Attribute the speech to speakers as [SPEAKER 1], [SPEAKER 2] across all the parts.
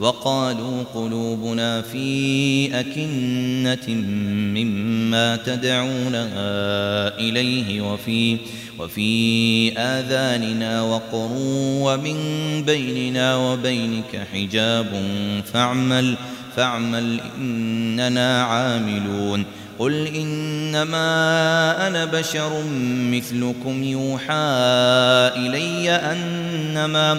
[SPEAKER 1] وقالوا قلوبنا في أكنة مما تدعونا إليه وفي وفي آذاننا وقر ومن بيننا وبينك حجاب فاعمل فاعمل إننا عاملون. قل إنما أنا بشر مثلكم يوحى إلي أنما أنما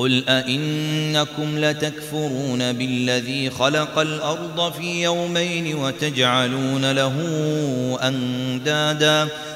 [SPEAKER 1] قل أئنكم لتكفرون بالذي خلق الأرض في يومين وتجعلون له أندادا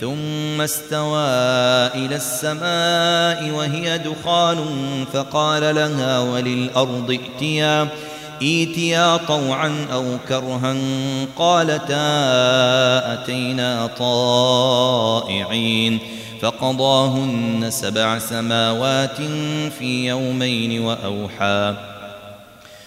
[SPEAKER 1] ثم استوى إلى السماء وهي دخان فقال لها وللأرض ائتيا ايتيا طوعا أو كرها قالتا أتينا طائعين. فقضاهن سبع سماوات في يومين وأوحى.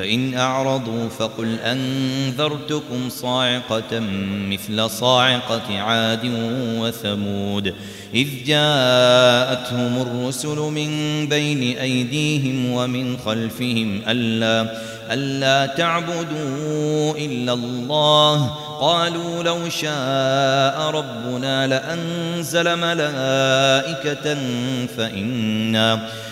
[SPEAKER 1] فإن أعرضوا فقل أنذرتكم صاعقة مثل صاعقة عاد وثمود إذ جاءتهم الرسل من بين أيديهم ومن خلفهم ألا ألا تعبدوا إلا الله قالوا لو شاء ربنا لأنزل ملائكة فإنا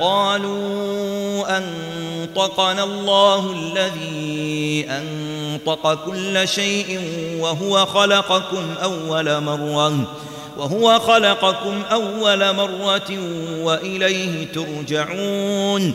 [SPEAKER 1] قالوا أنطقنا الله الذي أنطق كل شيء وهو خلقكم أول مرة وهو خلقكم أول مرة وإليه ترجعون.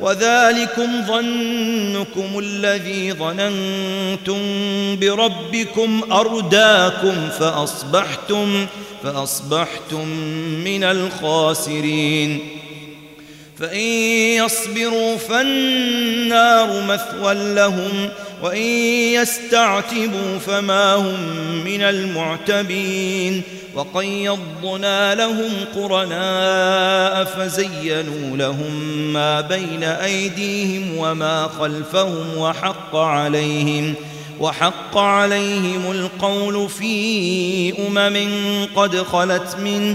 [SPEAKER 1] وذلكم ظنكم الذي ظننتم بربكم أرداكم فأصبحتم فأصبحتم من الخاسرين. فإن يصبروا فالنار مثوى لهم وإن يستعتبوا فما هم من المعتبين وقيضنا لهم قرناء فزينوا لهم ما بين أيديهم وما خلفهم وحق عليهم وحق عليهم القول في أمم قد خلت من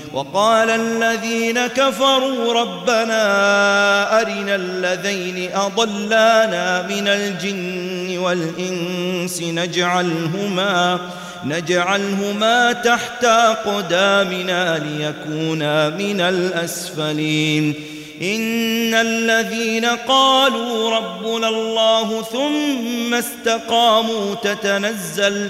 [SPEAKER 1] وقال الذين كفروا ربنا أرنا الذين أضلانا من الجن والإنس نجعلهما نجعلهما تحت أقدامنا ليكونا من الأسفلين. إن الذين قالوا ربنا الله ثم استقاموا تتنزل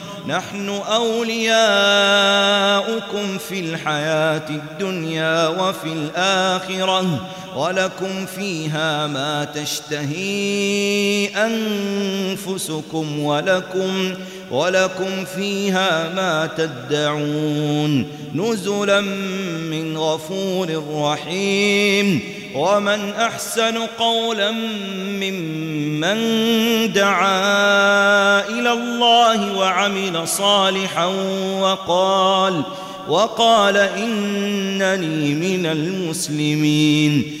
[SPEAKER 1] نحن أولياؤكم في الحياة الدنيا وفي الآخرة. ولكم فيها ما تشتهي أنفسكم ولكم ولكم فيها ما تدعون. نزلا من غفور رحيم. ومن أحسن قولا ممن دعا إلى الله وعمل صالحا وقال وقال إنني من المسلمين.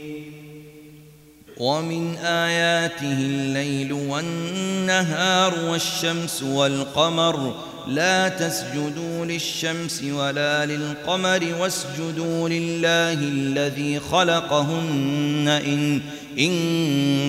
[SPEAKER 1] ومن آياته الليل والنهار والشمس والقمر. لا تسجدوا للشمس ولا للقمر واسجدوا لله الذي خلقهن إن, إن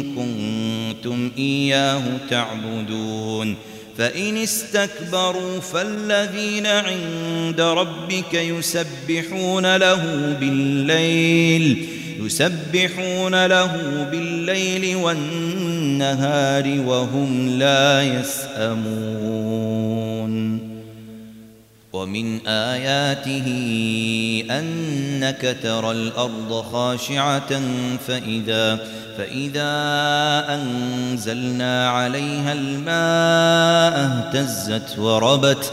[SPEAKER 1] كنتم إياه تعبدون. فإن استكبروا فالذين عند ربك يسبحون له بالليل. يسبحون له بالليل والنهار وهم لا يسأمون. ومن آياته أنك ترى الأرض خاشعة فإذا فإذا أنزلنا عليها الماء اهتزت وربت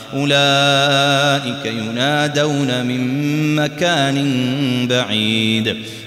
[SPEAKER 1] أولئك ينادون من مكان بعيد.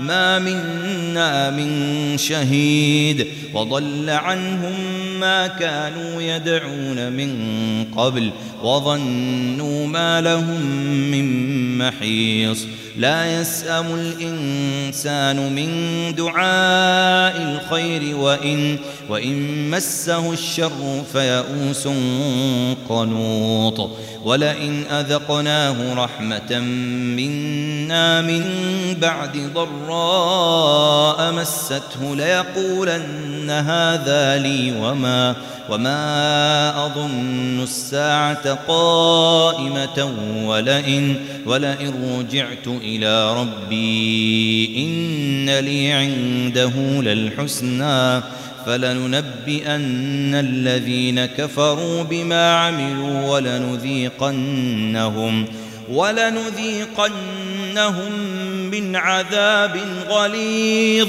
[SPEAKER 1] ما منا من شهيد وضل عنهم ما كانوا يدعون من قبل وظنوا ما لهم من محيص لا يسأم الإنسان من دعاء الخير وإن, وإن مسه الشر فيئوس قنوط. ولئن أذقناه رحمة منا من بعد ضراء مسته ليقولن هذا لي وما وما أظن الساعة قائمة. ولئن, ولئن رجعت إلى ربي إن لي عنده للحسنى فلننبئن الذين كفروا بما عملوا ولنذيقنهم ولنذيقنهم من عذاب غليظ